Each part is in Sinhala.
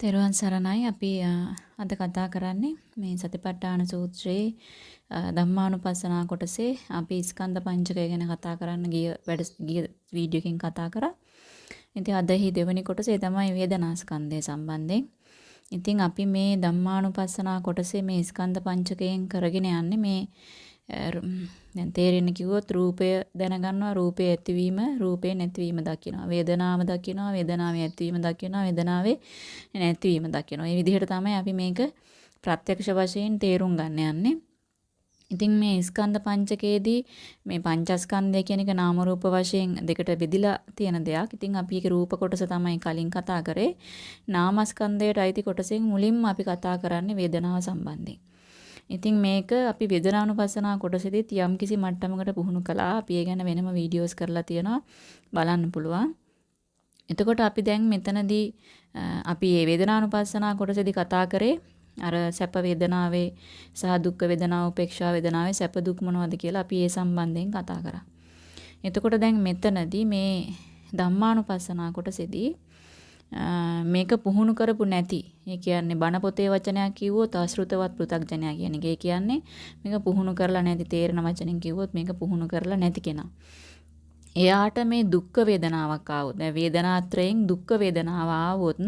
තෙරුවන් සරණයි අපි අද කතා කරන්නේ මේ සතිපට්ඨාන සූත්‍රයේ ධම්මානුපස්සනා කොටසේ අපි ස්කන්ධ පංචකය ගැන කතා කරන්න ගිය වැඩ ගිය වීඩියෝ එකකින් කතා කරා. ඉතින් අද හි දෙවෙනි කොටසේ තමයි වේදනා ස්කන්ධය සම්බන්ධයෙන්. ඉතින් අපි මේ ධම්මානුපස්සනා කොටසේ මේ ස්කන්ධ පංචකයෙන් කරගෙන යන්නේ මේ දැන් තේරෙන්න කිව්වොත් රූපය දැනගන්නවා රූපේ ඇතිවීම රූපේ නැතිවීම දකිනවා වේදනාව දකිනවා වේදනාවේ ඇතිවීම දකිනවා වේදනාවේ නැතිවීම දකිනවා මේ විදිහට තමයි අපි මේක ප්‍රත්‍යක්ෂ වශයෙන් තේරුම් ගන්න යන්නේ ඉතින් මේ ස්කන්ධ පංචකයේදී මේ පංචස්කන්ධය කියන එක නාම රූප වශයෙන් දෙකට බෙදිලා තියෙන දෙයක්. ඉතින් අපි ඒක රූප කොටස තමයි කලින් කතා කරේ. නාමස්කන්ධයට අයිති කොටසෙන් මුලින්ම අපි කතා කරන්නේ වේදනාව සම්බන්ධයෙන්. ඉතින් මේක අපි වේදනානුපස්සනා කොටසෙදිත් යම් කිසි මට්ටමකට පුහුණු කළා. අපි ඒ ගැන වෙනම වීඩියෝස් කරලා තියෙනවා. බලන්න පුළුවන්. එතකොට අපි දැන් මෙතනදී අපි මේ වේදනානුපස්සනා කොටසෙදි කතා කරේ අර සැප වේදනාවේ සහ දුක්ඛ වේදනාව උපේක්ෂා වේදනාවේ සැප දුක් මොනවද කියලා අපි ඒ සම්බන්ධයෙන් කතා කරා. එතකොට දැන් මෙතනදී මේ ධම්මානුපස්සනා කොටසෙදී මේක පුහුණු කරපු නැති. ඒ කියන්නේ බණ පොතේ වචනයක් කිව්වොත් ආශ්‍රිතවත් පෘ탁ජනයා කියන එක. ඒ කියන්නේ මේක පුහුණු කරලා නැති තේරෙන වචනෙන් කිව්වොත් මේක පුහුණු කරලා නැති කෙනා. එයාට මේ දුක්ඛ වේදනාවක් ආවොත් දැන් වේදනාත්‍රයෙන් දුක්ඛ වේදනාව ආවොත්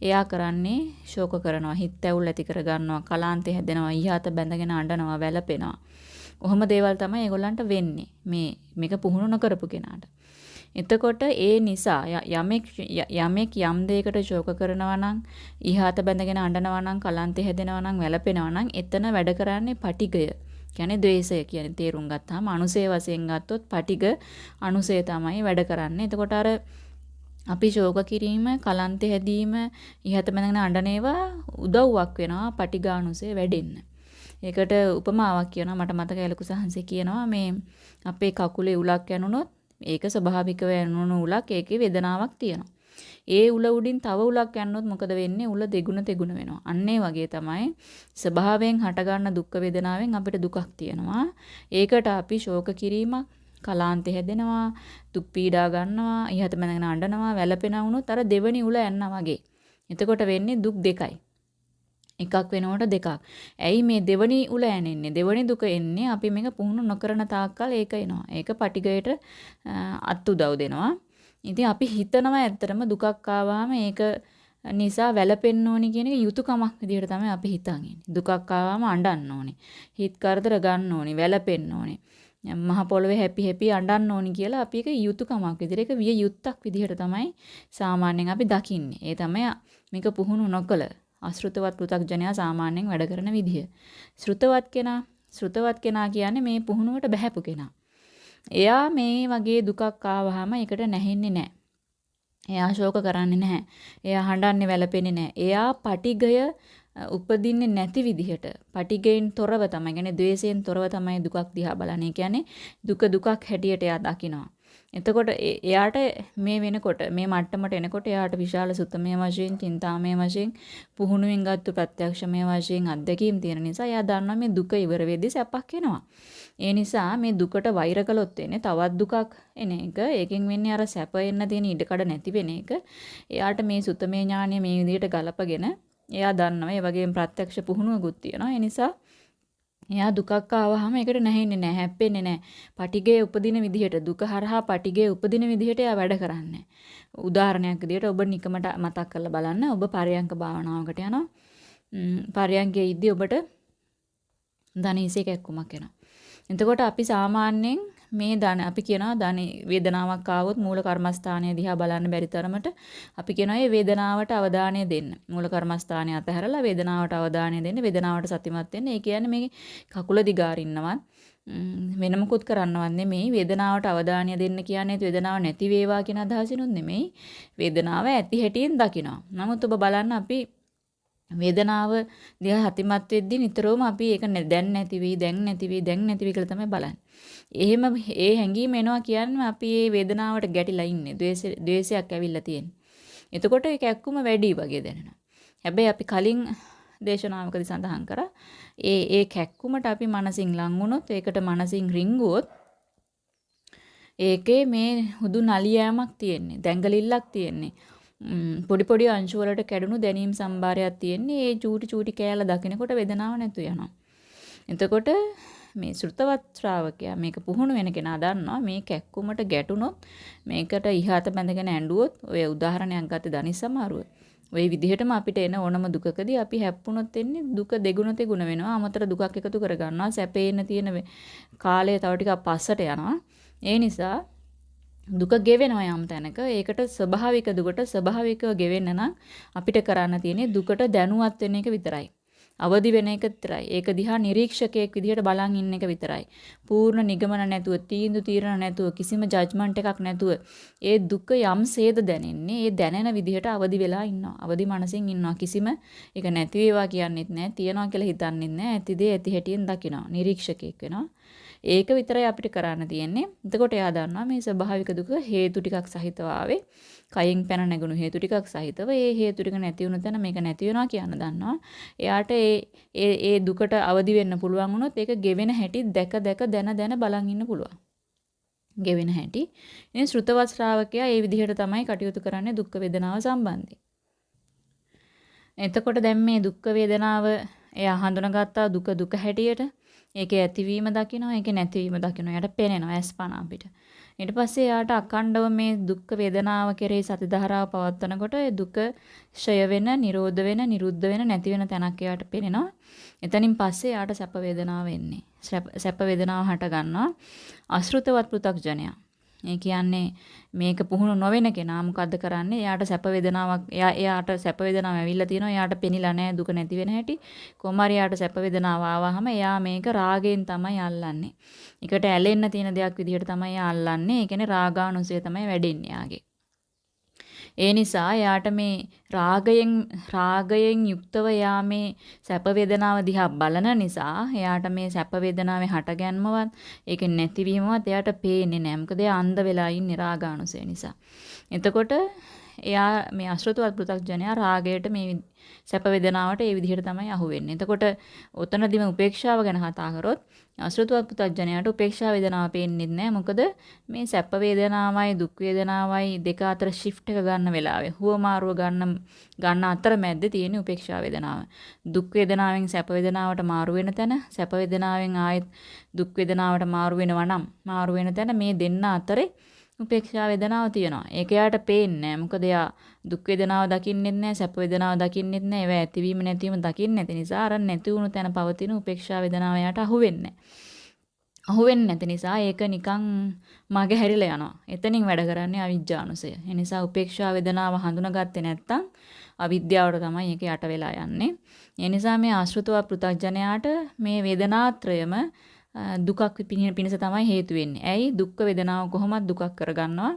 එයා කරන්නේ ශෝක කරනවා හිත ඇවුල් ඇති කර ගන්නවා කලාන්තේ හැදෙනවා ඊහත බැඳගෙන අඬනවා වැළපෙනවා. ඔහොම දේවල් තමයි ඒගොල්ලන්ට වෙන්නේ මේ මේක පුහුණු නොකරපු කෙනාට. එතකොට ඒ නිසා යමෙක් යමෙක් යම් දෙයකට ශෝක කරනවා නම් ඉහාත බැඳගෙන අඬනවා නම් කලන්තේ හැදෙනවා නම් වැළපෙනවා නම් එතන වැඩ කරන්නේ පටිගය. කියන්නේ ද්වේෂය කියන්නේ තේරුම් ගත්තාම අනුසය වශයෙන් ගත්තොත් පටිග අනුසය තමයි වැඩ කරන්නේ. එතකොට අර අපි ශෝක කිරීම, කලන්තේ හැදීම, ඉහත බැඳගෙන අඬනේවා උදව්වක් වෙනවා පටිඝානුසය වැඩෙන්න. ඒකට උපමාවක් කියනවා මට මතකයි ලොකු සහන්සේ කියනවා මේ අපේ කකුලේ උලක් යනුනොත් ඒක ස්වභාවිකව යනුණු උලක් ඒකේ වේදනාවක් තියෙනවා. ඒ උල උඩින් තව උලක් යන්නොත් මොකද වෙන්නේ? උල දෙගුණ තෙගුණ වෙනවා. අන්න වගේ තමයි ස්වභාවයෙන් හටගන්න දුක් වේදනාවෙන් අපිට දුකක් තියෙනවා. ඒකට අපි ශෝක කිරීමක් කලාන්තේ හැදෙනවා, දුක් පීඩා ගන්නවා, ඉහත මැනගෙන අඬනවා, වැළපෙනා වුණොත් අර දෙවනි උල යනවා වගේ. එතකොට වෙන්නේ දුක් දෙකයි. එකක් වෙනකොට දෙකක්. ඇයි මේ දෙවනි උල ඇනෙන්නේ? දෙවනි දුක එන්නේ අපි මේක පුහුණු නොකරන තාක්කල් ඒක එනවා. ඒක පටිගයට අත් උදව් දෙනවා. ඉතින් අපි හිතනවා ඇත්තටම දුකක් ආවම ඒක නිසා වැළපෙන්න ඕනි කියන එක යුතුයකමක් විදිහට තමයි අපි හිතන් දුකක් ආවම අඬන්න ඕනේ. හිත කරදර ගන්න ඕනේ, වැළපෙන්න ඕනේ. මහ පොළවේ හැපි හැපි අඬන්න ඕනි කියලා අපි ඒක යුතුයකමක් විදිහට ඒක විය යුත්තක් විදිහට තමයි සාමාන්‍යයෙන් අපි දකින්නේ. ඒ තමයි මේක පුහුණු නොකළ අශෘතවත් පෘථග්ජනයා සාමාන්‍යයෙන් වැඩ කරන විදිය. ශ්‍රුතවත් කෙනා ශ්‍රුතවත් කෙනා කියන්නේ මේ පුහුණුවට බහැපු කෙනා. එයා මේ වගේ දුකක් ආවහම ඒකට නැහෙන්නේ නැහැ. එයා ශෝක කරන්නේ නැහැ. එයා හඬන්නේ වැළපෙන්නේ නැහැ. එයා පටිගය උපදින්නේ නැති විදිහට පටිගයෙන් තොරව තමයි කියන්නේ द्वේෂයෙන් තොරව තමයි දුකක් දිහා බලන්නේ. කියන්නේ දුක දුකක් හැටියට එයා දකිනවා. එතකොට එයාට මේ වෙනකොට මේ මට්ටමට එනකොට එයාට විශාල සුත්තමය වශයෙන්, චින්තාමය වශයෙන්, පුහුණුවෙන් ගත්තු ප්‍රත්‍යක්ෂමය වශයෙන් අත්දැකීම් තියෙන නිසා එයා දන්නවා මේ දුක ඉවර වෙද්දී සැපක් එනවා. ඒ නිසා මේ දුකට වෛර කළොත් වෙන්නේ තවත් දුකක් එන එක. ඒකෙන් වෙන්නේ අර සැප එන්න තියෙන ඉඩකඩ නැති වෙන එක. එයාට මේ සුත්තමය ඥානය මේ විදිහට ගලපගෙන එයා දන්නවා. ඒ වගේම ප්‍රත්‍යක්ෂ පුහුණුවකුත් තියෙනවා. ඒ නිසා එයා දුකක් ආවහම ඒකට නැහෙන්නේ නැහැ, හැප්පෙන්නේ නැහැ. පටිගය උපදින විදිහට දුක හරහා පටිගය උපදින විදිහට එයා වැඩ කරන්නේ. උදාහරණයක් විදිහට ඔබ නිකමට මතක් කරලා බලන්න. ඔබ පරයන්ක භාවනාවකට යනවා. පරයන්කයේ ඉද්දි ඔබට ධනීසේ කැක්කුමක් එනවා. එතකොට අපි සාමාන්‍යයෙන් මේ ධන අපි කියනවා ධන වේදනාවක් ආවොත් මූල කර්මස්ථානය දිහා බලන්න බැරි තරමට අපි කියනවා මේ වේදනාවට අවධානය දෙන්න. මූල කර්මස්ථානය අතහැරලා වේදනාවට අවධානය දෙන්න, වේදනාවට සතිමත් වෙන්න. ඒ කියන්නේ මේ කකුල දිගාරින්නවත් වෙන මොකුත් කරන්නවත් නෙමෙයි වේදනාවට අවධානය දෙන්න කියන්නේ වේදනාව නැති වේවා කියන අදහසිනුත් නෙමෙයි වේදනාව ඇති හැටියෙන් දකිනවා. නමුත් ඔබ බලන්න අපි වේදනාව දිහා හතිමත් වෙද්දී නිතරම අපි ඒක දැන් නැති වෙයි දැන් නැති වෙයි දැන් නැති වෙයි කියලා තමයි බලන්නේ. එහෙම ඒ හැඟීම එනවා කියන්නේ අපි මේ වේදනාවට ගැටිලා ඉන්නේ. ද්වේෂයක් ඇවිල්ලා තියෙන්නේ. එතකොට ඒක ඇක්කුම වැඩි වගේ දැනෙනවා. හැබැයි අපි කලින් දේශනාවකදී සඳහන් කරා ඒ ඒ කැක්කුමට අපි මනසින් ලං වුණොත් ඒකට මනසින් රිංගුවොත් ඒකේ මේ හුදු නලියෑමක් තියෙන්නේ දැඟලිල්ලක් තියෙන්නේ පොඩි පොඩි අංශු වලට කැඩුණු දැනීම් සම්භාරයක් තියෙන්නේ. ඒ චූටි චූටි කෑල්ල දකිනකොට වේදනාව නැතු වෙනවා. එතකොට මේ ශ්‍රුතවත් ශ්‍රාවකයා මේක පුහුණු වෙන කෙනා දන්නවා මේ කැක්කුමට ගැටුනොත් මේකට ඉහත බැඳගෙන ඇඬුවොත් ඔය උදාහරණයක් ගත්තේ දනිස් සමාරුව. ওই විදිහටම අපිට එන ඕනම දුකකදී අපි හැප්පුණොත් එන්නේ දුක දෙගුණ තෙගුණ වෙනවා. අමතර දුකක් එකතු කර ගන්නවා. සැපේන තියෙන කාලය තව ටිකක් පස්සට යනවා. ඒ නිසා දුක ගෙවෙනවා යම් තැනක. ඒකට ස්වභාවික දුකට ස්වභාවිකව ගෙවෙන්න නම් අපිට කරන්න තියෙන්නේ දුකට දැනුවත් වෙන එක විතරයි. අවදි වෙන එක විතරයි. ඒක දිහා නිරීක්ෂකයෙක් විදිහට බලන් ඉන්න එක විතරයි. පූර්ණ නිගමන නැතුව, තීන්දු තීරණ නැතුව, කිසිම ජජ්මන්ට් එකක් නැතුව ඒ දුක යම්සේද දැනෙන්නේ, ඒ දැනෙන විදිහට අවදි වෙලා ඉන්නවා. අවදි මනසින් ඉන්නවා. කිසිම ඒක නැති වේවා කියන්නෙත් නැහැ, තියනවා කියලා හිතන්නෙත් නැහැ. ඇති දේ ඇති හැටියෙන් දකිනවා. නිරීක්ෂකයෙක් වෙනවා. ඒක විතරයි අපිට කරන්න තියෙන්නේ. එතකොට එයා දන්නවා මේ ස්වභාවික දුක හේතු ටිකක් සහිතව ආවේ. කයින් පැන නැගුණු හේතු ටිකක් සහිතව ඒ හේතු ටික නැති වුණු තැන මේක නැති වෙනවා කියන්න දන්නවා. එයාට ඒ ඒ ඒ දුකට අවදි වෙන්න පුළුවන් වුණොත් ඒක ගෙවෙන හැටි දැක දැක දැන දැන බලන් ඉන්න පුළුවන්. ගෙවෙන හැටි. ඉතින් ශ්‍රුතවත් ශ්‍රාවකයා ඒ විදිහට තමයි කටයුතු කරන්නේ දුක් වේදනාව සම්බන්ධයෙන්. එතකොට දැන් මේ දුක් වේදනාව එයා හඳුනාගත්තා දුක දුක හැටියට. ඒකේ ඇතිවීම දකිනවා, ඒකේ නැතිවීම දකිනවා. එයාට පේනවා ඇස්පන අපිට. ඊට පස්සේ එයාට අකණ්ඩව මේ දුක් වේදනාව කෙරෙහි සති ධාරාව පවත්වනකොට ඒ දුක ෂය වෙන, නිරෝධ වෙන, නිරුද්ධ වෙන, නැති වෙන තැනක් එයාට පේනවා. එතනින් පස්සේ එයාට සැප වේදනාව එන්නේ. සැප වේදනාව හට ගන්නවා. අශෘතවත් පෘ탁ජනයා. ඒ කියන්නේ මේක පුහුණු නොවෙන කෙනා මොකද්ද කරන්නේ? එයාට සැප වේදනාවක් එයා එයාට සැප වේදනාවක් ඇවිල්ලා තියෙනවා. එයාට පෙනිලා නැහැ දුක නැති වෙන හැටි. කොහමරි එයාට සැප වේදනාව ආවහම එයා මේක රාගයෙන් තමයි අල්ලන්නේ. ඒකට ඇලෙන්න තියෙන දෙයක් විදිහට තමයි එයා අල්ලන්නේ. ඒ කියන්නේ රාගානුසය තමයි වැඩෙන්නේ යාගේ. ඒ නිසා එයාට මේ රාගයෙන් රාගයෙන් යුක්තව එයා මේ සැප වේදනාව දිහා බලන නිසා එයාට මේ සැප වේදනාවේ හටගැන්මවත් ඒකෙන් නැතිවීමවත් එයාට පේන්නේ නැහැ. මොකද එයා අන්ධ වෙලා ඉන්නේ රාගානුසය නිසා. එතකොට එයා මේ අශෘතවත් පෘථග්ජනයා රාගයට මේ සැප වේදනාවට ඒ විදිහට තමයි අහු වෙන්නේ. එතකොට ඔතනදිම උපේක්ෂාව ගැන කතා කරොත් අශෘතවත් පෘථග්ජනයාට උපේක්ෂා වේදනාව පේන්නේ නැහැ. මොකද මේ සැප වේදනාවයි දුක් වේදනාවයි දෙක අතර shift එක ගන්න වෙලාවේ හුවමාරුව ගන්න ගන්න අතර මැද්දේ තියෙන උපේක්ෂා වේදනාව. දුක් වේදනාවෙන් සැප වේදනාවට මාරු වෙන තැන සැප වේදනාවෙන් ආයෙත් දුක් වේදනාවට මාරු වෙනවා නම් මාරු වෙන තැන මේ දෙන්න අතරේ උපේක්ෂා වේදනාව තියෙනවා. ඒක යාට පේන්නේ මොකද යා දුක් වේදනාව දකින්නෙත් නැහැ, සැප වේදනාව දකින්නෙත් නැහැ. ඒවා ඇතිවීම නැතිවීම දකින්නේ නැති නිසා අර නැති වුණු තැන පවතින උපේක්ෂා වේදනාව යාට අහුවෙන්නේ අහුවෙන්නේ නැති නිසා ඒක නිකන් මගේ හැරිලා යනවා. එතනින් වැඩ කරන්නේ අවිජ්ජානුසය. ඒ නිසා උපේක්ෂා වේදනාව හඳුනාගත්තේ නැත්තම් අවිද්‍යාවට තමයි ඒක යට වෙලා යන්නේ. ඒ නිසා මේ ආශ්‍රිතව පෘථග්ජනයාට මේ වේදනාත්‍රයම දුකක් පිණිස තමයි හේතු වෙන්නේ. ඇයි දුක් වේදනාව කොහොමද දුකක් කරගන්නවා?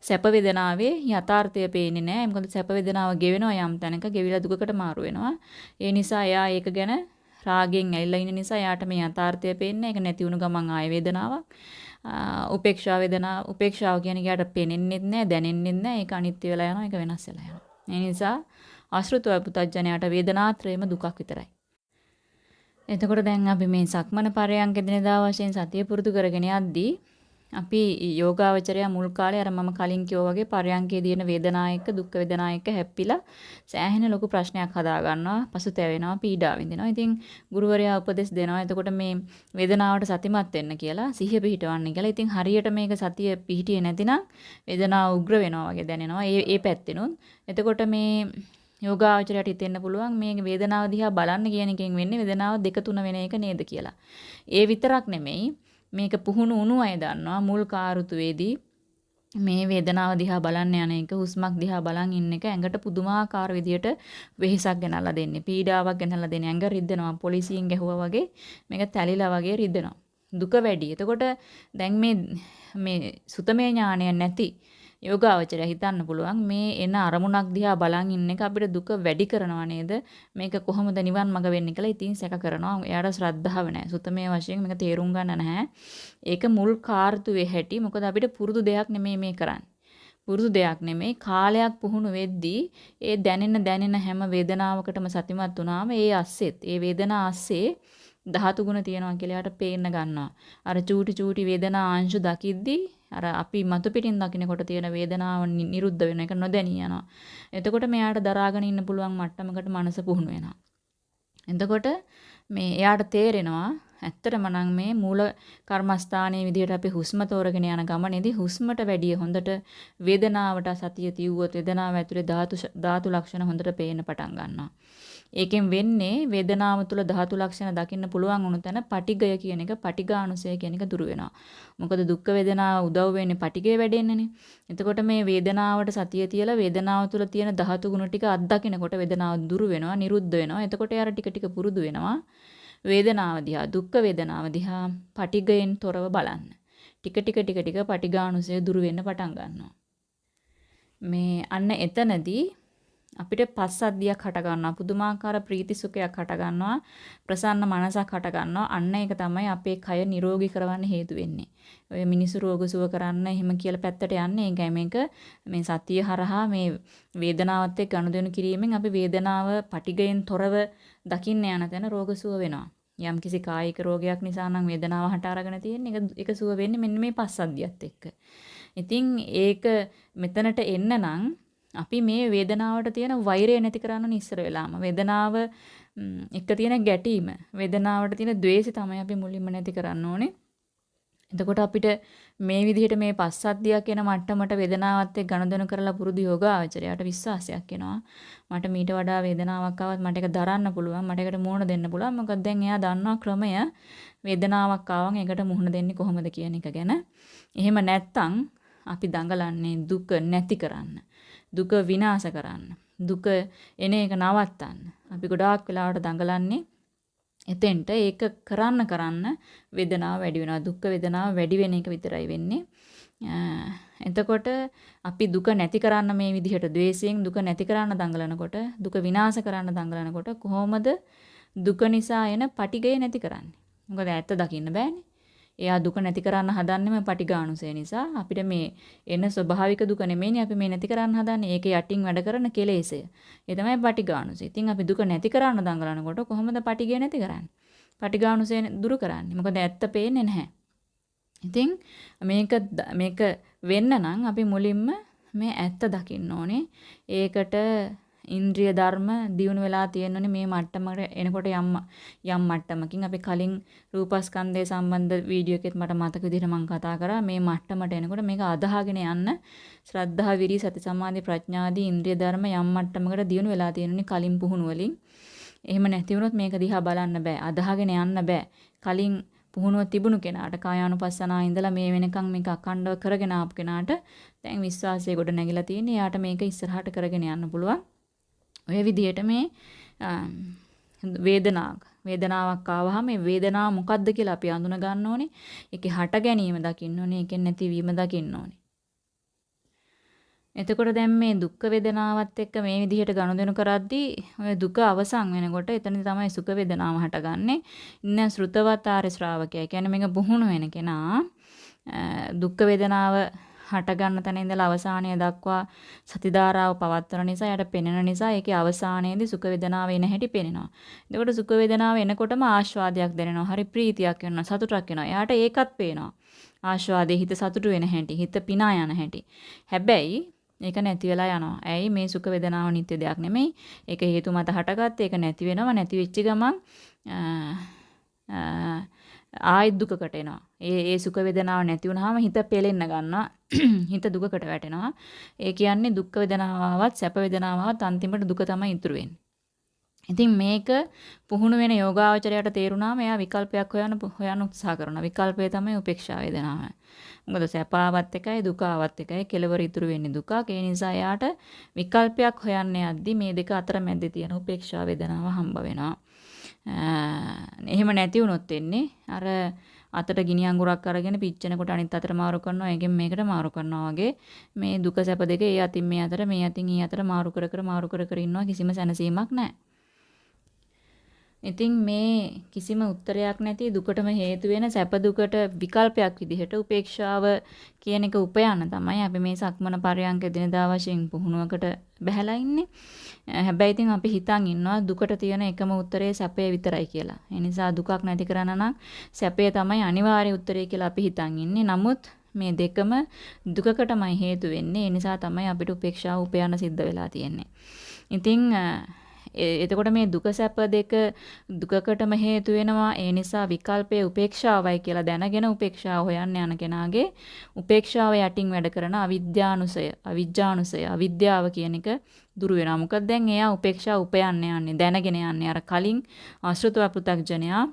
සැප වේදනාවේ යථාර්ථය පේන්නේ නැහැ. මොකද සැප වේදනාව ගෙවෙනවා යම් තැනක ගෙවිලා දුකකට මාරු වෙනවා. ඒ නිසා එයා ඒක ගැන රාගයෙන් ඇලිලා ඉන්න නිසා එයාට මේ යථාර්ථය පේන්නේ ඒක නැති වුණු ගමන් ආය වේදනාවක්. උපේක්ෂා වේදනාව උපේක්ෂාව කියන්නේ යාට පේනෙන්නේ නැහැ, දැනෙන්නේ නැහැ. ඒක අනිත්‍ය වෙලා යනවා, ඒක වෙනස් වෙලා යනවා. ඒ නිසා අශෘතව පුතඥයාට වේදනාත්‍රයම දුකක් විතරයි. එතකොට දැන් අපි මේ සක්මන පරයන්ක දිනදා වශයෙන් සතිය පුරුදු කරගෙන යද්දී අපි යෝගාවචරය මුල් කාලේ අර මම කලින් කිව්වා වගේ පරයන්කේ දින වේදනායක දුක් වේදනායක හැප්පිලා සෑහෙන ලොකු ප්‍රශ්නයක් හදා ගන්නවා පසුතැවෙනවා පීඩා විඳිනවා. ඉතින් ගුරුවරයා උපදෙස් දෙනවා. එතකොට මේ වේදනාවට සතිමත් වෙන්න කියලා සිහිය පිහිටවන්න කියලා. ඉතින් හරියට මේක සතිය පිහිටියේ නැතිනම් වේදනාව උග්‍ර වෙනවා වගේ දැනෙනවා. ඒ ඒ පැත්තෙනුත්. එතකොට මේ යෝගාචරයට හිතෙන්න පුළුවන් මේ වේදනාව දිහා බලන්න කියන එකෙන් වෙන්නේ වේදනාව දෙක තුන වෙන එක නේද කියලා. ඒ විතරක් නෙමෙයි මේක පුහුණු වුණු අය දන්නවා මුල් කාරුතුවේදී මේ වේදනාව දිහා බලන්න යන එක හුස්මක් දිහා බලන් ඉන්න එක ඇඟට පුදුමාකාර විදියට වෙහෙසක් ගෙනල්ලා දෙන්නේ පීඩාවක් ගෙනල්ලා දෙන්නේ ඇඟ රිද්දනවා පොලිසියෙන් ගැහුවා වගේ මේක තැලිලා වගේ රිද්දනවා දුක වැඩි. එතකොට දැන් මේ මේ සුතමේ ඥානය නැති යෝගාවචරය හිතන්න පුළුවන් මේ එන අරමුණක් දිහා බලන් ඉන්න එක අපිට දුක වැඩි කරනවා නේද? මේක කොහොමද නිවන් මඟ වෙන්නේ කියලා ඉතින් සැක කරනවා. එයාට ශ්‍රද්ධාව නැහැ. සුතමේ වශයෙන් මේක තේරුම් ගන්න නැහැ. ඒක මුල් කාර්තුවේ හැටි. මොකද අපිට පුරුදු දෙයක් නෙමෙයි මේ කරන්නේ. පුරුදු දෙයක් නෙමෙයි කාලයක් පුහුණු වෙද්දී ඒ දැනෙන දැනෙන හැම වේදනාවකටම සතිමත් වුණාම ඒ අස්සෙත් ඒ වේදනා අස්සේ ධාතු ගුණ තියෙනවා කියලා යාට පේන්න ගන්නවා. අර චූටි චූටි වේදනා අංශු දකිද්දී අර අපි මතු පිටින් දකින්නකොට තියෙන වේදනාව නිරුද්ධ වෙන එක නොදැනී යනවා. එතකොට මෙයාට දරාගෙන ඉන්න පුළුවන් මට්ටමකට මනස පුහුණු වෙනවා. එතකොට මේ එයාට තේරෙනවා ඇත්තටම නම් මේ මූල කර්මස්ථානයේ විදිහට අපි හුස්ම තෝරගෙන යන ගමනේදී හුස්මට වැඩිය හොඳට වේදනාවට සතිය තියුවොත් වේදනාව ඇතුලේ ධාතු ධාතු ලක්ෂණ හොඳට පේන්න පටන් ගන්නවා. ඒකෙන් වෙන්නේ වේදනාව තුළ ධාතු ලක්ෂණ දකින්න පුළුවන් වුණු තැන පටිගය කියන එක පටිඝානුසය කියන එක දුරු වෙනවා. මොකද දුක් වේදනාව උදව් වෙන්නේ පටිගය වැඩෙන්නනේ. එතකොට මේ වේදනාවට සතිය තියලා වේදනාව තුළ තියෙන ධාතු ගුණ ටික අත්දකිනකොට වේදනාව දුරු වෙනවා, නිරුද්ධ වෙනවා. එතකොට යාර ටික ටික පුරුදු වෙනවා. වේදනාව දිහා දුක්ඛ වේදනාව දිහා පටිගයෙන් තොරව බලන්න. ටික ටික ටික ටික පටිඝානුසය දුරු වෙන්න පටන් ගන්නවා. මේ අන්න එතනදී අපිට පස්සද්ධියක් හට ගන්නවා. පුදුමාකාර ප්‍රීති සුඛයක් හට ගන්නවා. ප්‍රසන්න මනසක් හට ගන්නවා. අන්න ඒක තමයි අපේ කය නිරෝගී කරවන්න හේතු වෙන්නේ. ඔය මිනිසු රෝග සුව කරන්න එහෙම කියලා පැත්තට යන්නේ. ඒකයි මේක මේ සතිය හරහා මේ වේදනාවත් එක්ක ගනුදෙනු කිරීමෙන් අපි වේදනාව පටිගයෙන් තොරව දකින්න යන තැන රෝග සුව වෙනවා. යම් කිසි කායික රෝගයක් නිසා නම් වේදනාව හට අරගෙන තියෙන්නේ. ඒක ඒක සුව වෙන්නේ මෙන්න මේ පස්සද්ධියත් එක්ක. ඉතින් ඒක මෙතනට එන්න නම් අපි මේ වේදනාවට තියෙන වෛරය නැති කරන්න ඉස්සර වෙලාම වේදනාව එක තියෙන ගැටීම වේදනාවට තියෙන द्वේෂය තමයි අපි මුලින්ම නැති කරන්න ඕනේ. එතකොට අපිට මේ විදිහට මේ පස්සද්ධිය කියන මට්ටමට වේදනාවත් එක්ක ගනුදෙනු කරලා පුරුදු යෝගාචරයට විශ්වාසයක් එනවා. මට මීට වඩා වේදනාවක් ආවත් මට ඒක දරන්න පුළුවන්. මට ඒකට මුහුණ දෙන්න පුළුවන්. මොකද දැන් එයා දන්නවා ක්‍රමය වේදනාවක් ආවම ඒකට මුහුණ දෙන්නේ කොහොමද කියන එක ගැන. එහෙම නැත්තම් අපි දඟලන්නේ දුක නැති කරන්න. දුක විනාශ කරන්න. දුක එන එක නවත්තන්න. අපි ගොඩාක් වෙලාවට දඟලන්නේ එතෙන්ට ඒක කරන්න කරන්න වේදනාව වැඩි වෙනවා. දුක් වේදනාව වැඩි වෙන එක විතරයි වෙන්නේ. එතකොට අපි දුක නැති කරන්න මේ විදිහට द्वේෂයෙන් දුක නැති කරන්න දඟලනකොට දුක විනාශ කරන්න දඟලනකොට කොහොමද දුක නිසා එන පටිගය නැති කරන්නේ? මොකද ඇත්ත දකින්න බෑනේ. එයා දුක නැති කරන්න හදන්නේම පටිඝානුසය නිසා අපිට මේ එන ස්වභාවික දුක නෙමෙයිනේ අපි මේ නැති කරන්න හදන්නේ. ඒකේ යටින් වැඩ කරන කෙලෙසය. ඒ තමයි පටිඝානුසය. ඉතින් අපි දුක නැති කරන්න දඟලනකොට කොහොමද පටිඝය නැති කරන්නේ? පටිඝානුසය දුරු කරන්නේ. මොකද ඇත්ත පේන්නේ නැහැ. ඉතින් මේක මේක වෙන්න නම් අපි මුලින්ම මේ ඇත්ත දකින්න ඕනේ. ඒකට ඉන්ද්‍රිය ධර්ම දියුණු වෙලා තියෙනෝනේ මේ මට්ටමකට එනකොට යම් යම් මට්ටමකින්. අපි කලින් රූපස්කන්ධය සම්බන්ධ වීඩියෝ එකෙත් මට මතක විදිහට මම කතා කරා. මේ මට්ටමට එනකොට මේක අදහාගෙන යන්න ශ්‍රද්ධා විරි සති සමාධි ප්‍රඥාදී ඉන්ද්‍රිය ධර්ම යම් මට්ටමකට දියුණු වෙලා තියෙනෝනේ කලින් පුහුණු වලින්. එහෙම නැති වුණොත් මේක දිහා බලන්න බෑ. අදහාගෙන යන්න බෑ. කලින් පුහුණුව තිබුණු කෙනාට කායානුපස්සනා ඉඳලා මේ වෙනකන් මේක අඛණ්ඩව කරගෙන ආපු කෙනාට දැන් විශ්වාසය ගොඩ නැගිලා තියෙන්නේ. එයාට මේක ඉස්සරහට කරගෙන යන්න පුළුවන්. ඔය විදිහට මේ වේදනාවක් වේදනාවක් ආවහම මේ වේදනාව මොකද්ද කියලා අපි අඳුන ගන්න ඕනේ. ඒකේ හට ගැනීම දකින්න ඕනේ. ඒකෙන් නැතිවීම දකින්න ඕනේ. එතකොට දැන් මේ දුක් වේදනාවත් එක්ක මේ විදිහට ගනුදෙනු කරද්දී ඔය දුක අවසන් වෙනකොට එතන තමයි සුඛ වේදනාව හටගන්නේ. ඉන්න ශ්‍රුතවත් ආර්ය ශ්‍රාවකයා. කියන්නේ මේක පුහුණු වෙන කෙනා දුක් වේදනාව හට ගන්න තැන ඉඳලා අවසානය දක්වා සති ධාරාව පවත්වන නිසා යට පෙනෙන නිසා ඒකේ අවසානයේදී සුඛ වේදනාව එන හැටි පෙනෙනවා. එතකොට සුඛ වේදනාව එනකොටම ආස්වාදයක් දැනෙනවා. හරි ප්‍රීතියක් වෙනවා. සතුටක් වෙනවා. එයාට ඒකත් පේනවා. ආස්වාදයේ හිත සතුටු වෙන හැටි, හිත පිනා යන හැටි. හැබැයි ඒක නැති වෙලා යනවා. ඇයි මේ සුඛ වේදනාව නිත්‍ය දෙයක් නෙමෙයි. ඒක හේතු මත හටගත්ත. ඒක නැති වෙනවා. නැති වෙච්ච ගමන් ආයෙත් දුකකට එනවා. ඒ ඒ සුඛ වේදනාව නැති වුනහම හිත පෙලෙන්න ගන්නවා. හිත දුකකට වැටෙනවා. ඒ කියන්නේ දුක් වේදනාවවත් සැප වේදනාවවත් අන්තිමට දුක තමයි ඉතුරු වෙන්නේ. ඉතින් මේක පුහුණු වෙන යෝගාවචරයට තේරුණාම එයා විකල්පයක් හොයන්න හොයන්න උත්සාහ කරනවා. විකල්පය තමයි උපේක්ෂා වේදනාව. මොකද සැපාවත් එකයි දුකාවත් එකයි කෙලවර ඉතුරු වෙන්නේ දුකක්. ඒ නිසා එයාට විකල්පයක් හොයන්න යද්දි මේ දෙක අතර මැද්දේ තියෙන උපේක්ෂා වේදනාව හම්බ වෙනවා. එහෙම නැති වුණොත් වෙන්නේ අර අතට ගිනි අඟුරක් අරගෙන පිච්චෙනකොට අනිත් අතට මාරු කරනවා ඒකෙන් මේකට මාරු කරනවා වගේ මේ දුක සැප දෙක ඒ අතින් මේ අතට මේ අතින් ඊ අතට මාරු කර කර මාරු කර කර ඉන්නවා කිසිම සැනසීමක් නැහැ. ඉතින් මේ කිසිම උත්තරයක් නැති දුකටම හේතු වෙන සැප දුකට විකල්පයක් විදිහට උපේක්ෂාව කියන එක උපයන්න තමයි අපි මේ සක්මන පරයන්ක දිනදා වශයෙන් පුහුණුවකට බහැලා ඉන්නේ. හැබැයි ඉතින් අපි හිතන් ඉන්නවා දුකට තියෙන එකම උත්තරේ සැපේ විතරයි කියලා. ඒ නිසා දුකක් නැති කරන්න නම් සැපේ තමයි අනිවාර්ය උත්තරේ කියලා අපි හිතන් ඉන්නේ. නමුත් මේ දෙකම දුකකටමයි හේතු වෙන්නේ. ඒ නිසා තමයි අපිට උපේක්ෂාව උපයන්න සිද්ධ වෙලා තියෙන්නේ. ඉතින් එතකොට මේ දුක සැප දෙක දුකකටම හේතු වෙනවා. ඒ නිසා විකල්පයේ උපේක්ෂාවයි කියලා දැනගෙන උපේක්ෂාව හොයන්න යන කෙනාගේ උපේක්ෂාව යටින් වැඩ කරන අවිද්‍යානුසය, අවිජ්ජානුසය, අවිද්‍යාව කියන එක දුරු වෙනවා. මොකද දැන් එයා උපේක්ෂාව උපයන්න යන්නේ දැනගෙන යන්නේ අර කලින් ආශ්‍රිතව පෘථග්ජනයා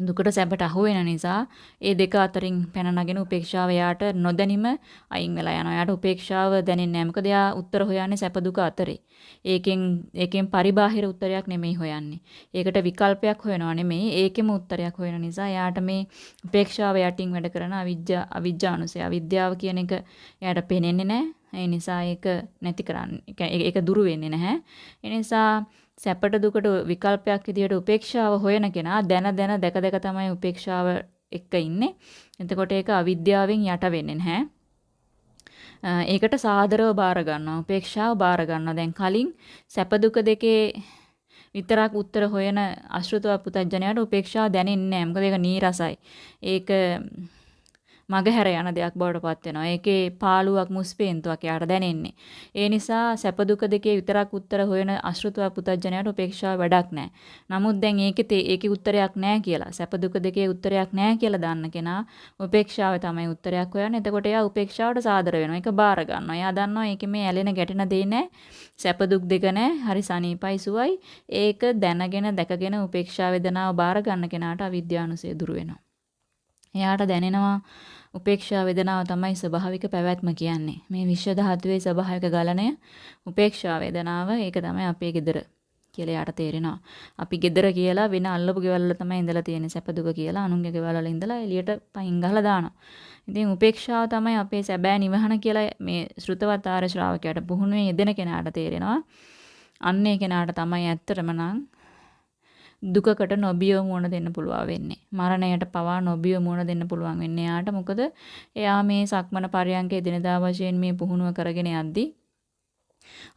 දුකට සැපට අහු වෙන නිසා ඒ දෙක අතරින් පැන නගෙන උපේක්ෂාව යාට නොදැනීම අයින් වෙලා යනවා. යාට උපේක්ෂාව දැනෙන්නේ නැහැ. මොකද යා උත්තර හොයන්නේ සැප දුක අතරේ. ඒකෙන් ඒකෙන් පරිබාහිර උත්තරයක් නෙමෙයි හොයන්නේ. ඒකට විකල්පයක් හොයනවා නෙමෙයි. ඒකෙම උත්තරයක් හොයන නිසා යාට මේ උපේක්ෂාව යටින් වැඩ කරන අවිජ්ජා අවිජ්ජානුසය අවිද්‍යාව කියන එක යාට පේන්නේ නැහැ. ඒ නිසා ඒක නැති කරන්නේ. ඒක දුරු වෙන්නේ නැහැ. ඒ නිසා සැපට දුකට විකල්පයක් විදියට උපේක්ෂාව හොයන කෙනා දැන දැන දැක දැක තමයි උපේක්ෂාව එක්ක ඉන්නේ. එතකොට ඒක අවිද්‍යාවෙන් යට වෙන්නේ නැහැ. ඒකට සාදරව බාර ගන්නවා. උපේක්ෂාව බාර ගන්නවා. දැන් කලින් සැප දුක දෙකේ විතරක් උත්තර හොයන අශෘතව පුතඥයාට උපේක්ෂාව දැනෙන්නේ නැහැ. මොකද ඒක නීරසයි. ඒක මගහැර යන දෙයක් බවට පත් වෙනවා. ඒකේ පාළුවක් මුස්පේන්තුවක් යාට දැනෙන්නේ. ඒ නිසා සැප දුක දෙකේ විතරක් උත්තර හොයන අශෘතව පුතඥයාට උපේක්ෂාව වැඩක් නැහැ. නමුත් දැන් ඒකේ ඒකේ උත්තරයක් නැහැ කියලා. සැප දුක දෙකේ උත්තරයක් නැහැ කියලා දන්න කෙනා උපේක්ෂාව තමයි උත්තරයක් හොයන්නේ. එතකොට එයා උපේක්ෂාවට සාදර වෙනවා. ඒක බාර ගන්නවා. එයා දන්නවා ඒකේ මේ ඇලෙන ගැටෙන දේ නැහැ. සැප දුක් දෙක නැහැ. හරි සනීපයි සුවයි. ඒක දැනගෙන දැකගෙන උපේක්ෂා වේදනාව බාර ගන්න කෙනාට අවිද්‍යානුසය දුර වෙනවා. එයාට දැනෙනවා උපේක්ෂා වේදනාව තමයි ස්වභාවික පැවැත්ම කියන්නේ. මේ විශ්ව ධාතුවේ ස්වභාවික ගලණය උපේක්ෂා වේදනාව ඒක තමයි අපේ gedara කියලා යාට තේරෙනවා. අපි gedara කියලා වෙන අල්ලපු ගෙවල් වල තමයි ඉඳලා තියෙන්නේ සැප දුක කියලා අනුන්ගේ ගෙවල් වල ඉඳලා එළියට පයින් ගහලා දානවා. ඉතින් උපේක්ෂාව තමයි අපේ සැබෑ නිවහන කියලා මේ ශ්‍රුතවත් ආර ශ්‍රාවකයාට පුහුණුවේ යෙදෙන කෙනාට තේරෙනවා. අන්නේ කෙනාට තමයි ඇත්තටම නම් දුකකට නොබියව මුණ දෙන්න පුළුවන් වෙන්නේ. මරණයට පවා නොබියව මුණ දෙන්න පුළුවන් වෙන්නේ යාට. මොකද එයා මේ සක්මන පරයන්ක එදිනදා වශයෙන් මේ පුහුණුව කරගෙන යද්දී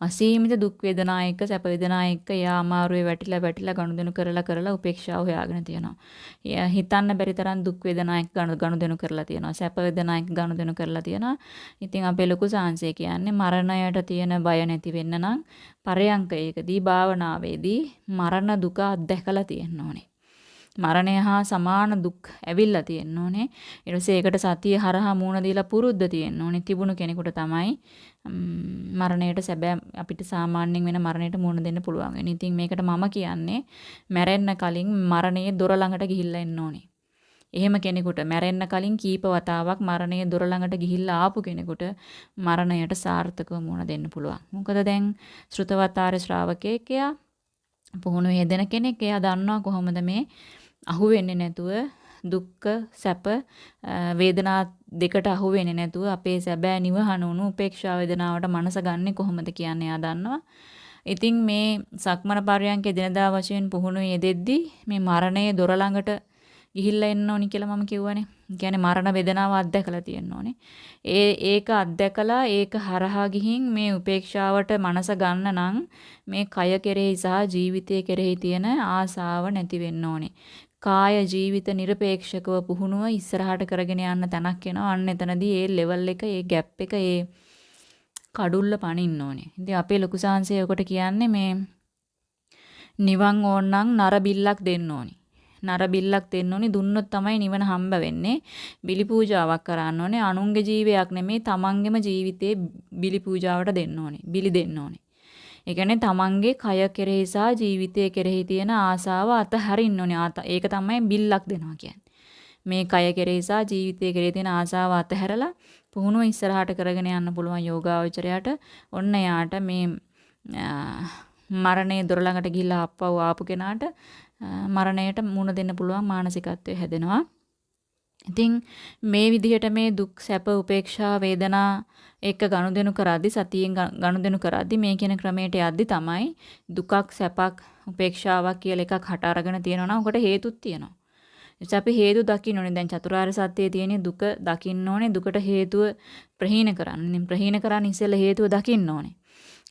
අසීමිත දුක් වේදනා එක්ක සැප වේදනා එක්ක එයා අමාරුවේ වැටිලා වැටිලා ගනුදෙනු කරලා කරලා උපේක්ෂාව හොයාගෙන තියෙනවා. එයා හිතන්න බැරි තරම් දුක් වේදනා එක්ක ගනුදෙනු කරලා තියෙනවා. සැප වේදනා එක්ක ගනුදෙනු කරලා තියෙනවා. ඉතින් අපේ ලොකු සාංශය කියන්නේ මරණයට තියෙන බය නැති වෙන්න නම් පරයන්කයකදී භාවනාවේදී මරණ දුක අත්දැකලා තියෙන්න ඕනේ. මරණය හා සමාන දුක් ඇවිල්ලා තියෙන්න ඕනේ. ඊට පස්සේ ඒකට සතිය හරහා මූණ දීලා පුරුද්ද තියෙන්න ඕනේ. තිබුණු කෙනෙකුට තමයි මරණයට සැබෑ අපිට සාමාන්‍යයෙන් වෙන මරණයට මුහුණ දෙන්න පුළුවන් වෙන්නේ. ඉතින් මේකට මම කියන්නේ මැරෙන්න කලින් මරණයේ දොර ළඟට ගිහිල්ලා එන්න ඕනේ. එහෙම කෙනෙකුට මැරෙන්න කලින් කීප වතාවක් මරණයේ දොර ළඟට ගිහිල්ලා ආපු කෙනෙකුට මරණයට සාර්ථකව මුහුණ දෙන්න පුළුවන්. මොකද දැන් ශ්‍රුතවතාර ශ්‍රාවකයෙක් එයා පුහුණු යෙදෙන කෙනෙක් එයා දන්නවා කොහොමද මේ අහු වෙන්නේ නැතුව දුක්ඛ සැප වේදනා දෙකට අහු වෙන්නේ නැතුව අපේ සැබෑ නිවහන උණු උපේක්ෂා වේදනාවට මනස ගන්නෙ කොහොමද කියන්නේ එයා දන්නවා. ඉතින් මේ සක්මන පරයන්ක දිනදා වශයෙන් පුහුණු යෙදෙද්දී මේ මරණයේ දොර ළඟට ගිහිල්ලා එන්න ඕනි කියලා මම කිව්වනේ. කියන්නේ මරණ වේදනාව අත්දැකලා තියෙන්න ඕනේ. ඒ ඒක අත්දැකලා ඒක හරහා ගිහින් මේ උපේක්ෂාවට මනස ගන්න නම් මේ කය කෙරෙහි සහ ජීවිතය කෙරෙහි තියෙන ආසාව නැති වෙන්න ඕනේ. කාය ජීවිත নিরপেක්ෂකව පුහුණුව ඉස්සරහට කරගෙන යන්න තැනක් වෙනවා. අන්න එතනදී ඒ ලෙවල් එක, ඒ ગેප් එක, ඒ කඩුල්ල පනින්න ඕනේ. ඉතින් අපේ ලොකු සාංශය ඔකට කියන්නේ මේ නිවන් ඕන නම් නර බිල්ලක් දෙන්න ඕනේ. නර බිල්ලක් දෙන්න ඕනේ දුන්නොත් තමයි නිවන හම්බ වෙන්නේ. බිලි පූජාවක් කරන්න ඕනේ. අනුන්ගේ ජීවයක් නෙමේ තමන්ගේම ජීවිතේ බිලි පූජාවට දෙන්න ඕනේ. බිලි දෙන්න ඕනේ. ඒ කියන්නේ තමන්ගේ කය කෙරෙහි සහ ජීවිතය කෙරෙහි තියෙන ආසාව අතහරින්න ඕනේ. ඒක තමයි බිල්ලක් දෙනවා කියන්නේ. මේ කය කෙරෙහි සහ ජීවිතය කෙරෙහි තියෙන ආසාව අතහැරලා පුහුණුව ඉස්සරහට කරගෙන යන්න පුළුවන් යෝගාවචරයට ඔන්න යාට මේ මරණයේ දොර ළඟට ගිහිල්ලා අප්පව ආපු කෙනාට මරණයට මුහුණ දෙන්න පුළුවන් මානසිකත්වය හැදෙනවා. ඉතින් මේ විදිහට මේ දුක් සැප උපේක්ෂා වේදනා එක්ක ගනුදෙනු කරද්දි සතියෙන් ගනුදෙනු කරද්දි මේ කියන ක්‍රමයට යද්දි තමයි දුකක් සැපක් උපේක්ෂාවක් කියලා එකක් හට අරගෙන තියෙනවා නම් උකට හේතුත් තියෙනවා. එනිසා අපි හේතු දකින්න ඕනේ. දැන් චතුරාර්ය සත්‍යයේ තියෙන දුක දකින්න ඕනේ. දුකට හේතුව ප්‍රහීන කරන්න. ඉතින් ප්‍රහීන කරන්න ඉස්සෙල්ලා හේතුව දකින්න ඕනේ.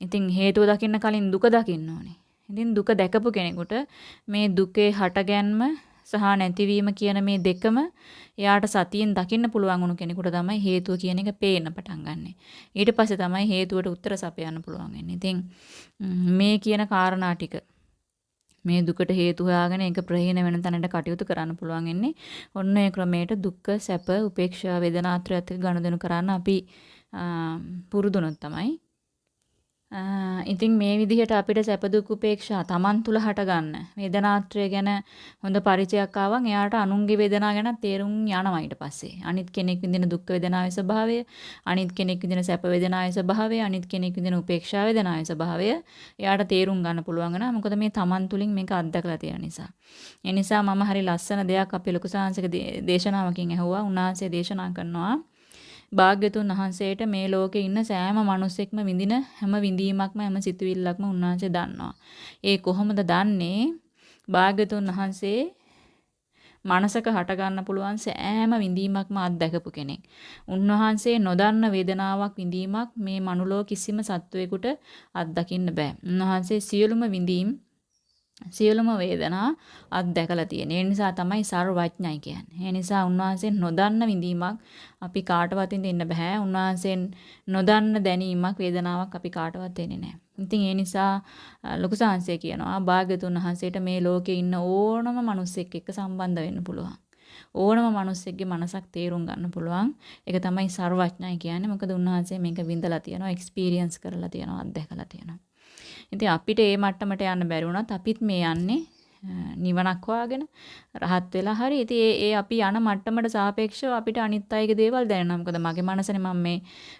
ඉතින් හේතුව දකින්න කලින් දුක දකින්න ඕනේ. ඉතින් දුක දැකපු කෙනෙකුට මේ දුකේ හටගැන්ම සහ නැතිවීම කියන මේ දෙකම එයාට සතියෙන් දකින්න පුළුවන් වුණු කෙනෙකුට තමයි හේතුව කියන එක පේන්න පටන් ගන්නෙ. ඊට පස්සේ තමයි හේතුවට උත්තර සපයන්න පුළුවන් වෙන්නේ. ඉතින් මේ කියන කාරණා ටික මේ දුකට හේතු හොයාගෙන ඒක ප්‍රහීන වෙන තැනට කටයුතු කරන්න පුළුවන් වෙන්නේ. ඔන්න ඒ ක්‍රමයට දුක්ඛ, සැප, උපේක්ෂා, වේදනාත්‍රයත් එක්ක ගනුදෙනු කරන්න අපි පුරුදුනොත් තමයි ඉතින් මේ විදිහට අපිට සැප දුක් උපේක්ෂා Taman තුල හටගන්න වේදනාත්‍රය ගැන හොඳ පරිචයක් ආවන් එයාට අනුන්ගේ වේදනාව ගැන තේරුම් යනවා ඊට පස්සේ. අනිත් කෙනෙක් විඳින දුක් වේදනාවේ ස්වභාවය, අනිත් කෙනෙක් විඳින සැප වේදනාවේ ස්වභාවය, අනිත් කෙනෙක් විඳින උපේක්ෂා වේදනාවේ ස්වභාවය එයාට තේරුම් ගන්න පුළුවන් වෙනවා. මොකද මේ Taman තුලින් මේක අත්දකලා තියෙන නිසා. ඒ නිසා මම හරි ලස්සන දෙයක් අපේ ලොකු සාංශක දේශනාවකින් ඇහුවා. උන්වහන්සේ දේශනා කරනවා භාග්‍යතුන් වහන්සේට මේ ලෝකේ ඉන්න සෑම මිනිසෙක්ම විඳින හැම විඳීමක්ම හැම සිතුවිල්ලක්ම උන්වහන්සේ දන්නවා. ඒ කොහොමද දන්නේ? භාග්‍යතුන් වහන්සේ මනසක හට ගන්න පුළුවන් සෑම විඳීමක්ම අත්දැකපු කෙනෙක්. උන්වහන්සේ නොදන්න වේදනාවක් විඳීමක් මේ මනුලෝ කිසිම සත්වයකට අත්දකින්න බෑ. උන්වහන්සේ සියලුම විඳීම් සියලුම වේදනා අත්දැකලා තියෙන. ඒ නිසා තමයි සර්වඥයි කියන්නේ. ඒ නිසා උන්වහන්සේ නොදන්න විඳීමක් අපි කාටවත් විඳින්න බෑ. උන්වහන්සේ නොදන්න දැනීමක් වේදනාවක් අපි කාටවත් දෙන්නේ නැහැ. ඉතින් ඒ නිසා ලොකු සාංශය කියනවා භාග්‍යතුන් වහන්සේට මේ ලෝකේ ඉන්න ඕනම මිනිස්සෙක් එක්ක සම්බන්ධ වෙන්න පුළුවන්. ඕනම මිනිස්සෙක්ගේ මනසක් තේරුම් ගන්න පුළුවන්. ඒක තමයි සර්වඥයි කියන්නේ. මොකද උන්වහන්සේ මේක විඳලා තියෙනවා, එක්ස්පීරියන්ස් කරලා තියෙනවා, අත්දැකලා තියෙනවා. ඉතින් අපිට ඒ මට්ටමට යන්න බැරි වුණත් අපිත් මේ යන්නේ නිවනක් හොයාගෙන රහත් වෙලා හරි ඉතින් ඒ ඒ අපි යන මට්ටමට සාපේක්ෂව අපිට අනිත් අයගේ දේවල් දැනෙනවා. මොකද මගේ මනසනේ මම මේ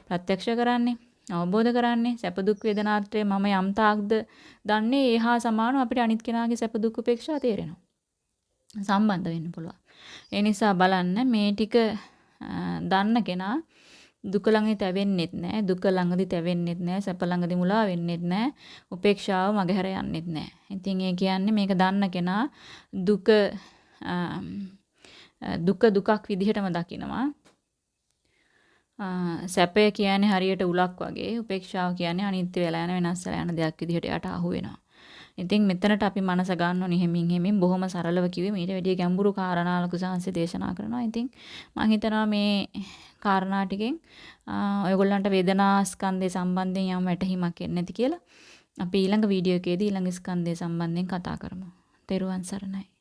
ප්‍රත්‍යක්ෂ කරන්නේ, අවබෝධ කරන්නේ, සැප දුක් වේදනාත්‍රය මම යම් තාක්ද දන්නේ ඒහා සමානව අපිට අනිත් කෙනාගේ සැප දුක් උපේක්ෂා තේරෙනවා. සම්බන්ධ වෙන්න පුළුවන්. ඒ නිසා බලන්න මේ ටික දන්න කෙනා දුක ළඟදී තැවෙන්නෙත් නැහැ. දුක ළඟදී තැවෙන්නෙත් නැහැ. සැප ළඟදී මුලා වෙන්නෙත් නැහැ. උපේක්ෂාව මගහැර යන්නෙත් නැහැ. ඉතින් ඒ කියන්නේ මේක දන්න කෙනා දුක දුක දුකක් විදිහටම දකිනවා. සැපය කියන්නේ හරියට උලක් වගේ. උපේක්ෂාව කියන්නේ අනිත්‍ය වෙලා යන වෙනස් වෙලා යන දෙයක් විදිහට යට අහු වෙනවා. ඉතින් මෙතනට අපි මනස ගන්න ඕනේ හිමින් හිමින් බොහොම සරලව කිව්වේ මීට වැඩිය ගැඹුරු කාරණා ලොකු සංහසේ දේශනා කරනවා. ඉතින් මම හිතනවා මේ කාරණා ටිකෙන් ඔයගොල්ලන්ට වේදනා ස්කන්ධය සම්බන්ධයෙන් යම් වැටහීමක් එන්නේ නැති කියලා අපි ඊළඟ වීඩියෝ එකේදී ඊළඟ ස්කන්ධය සම්බන්ධයෙන් කතා කරමු. තෙරුවන් සරණයි.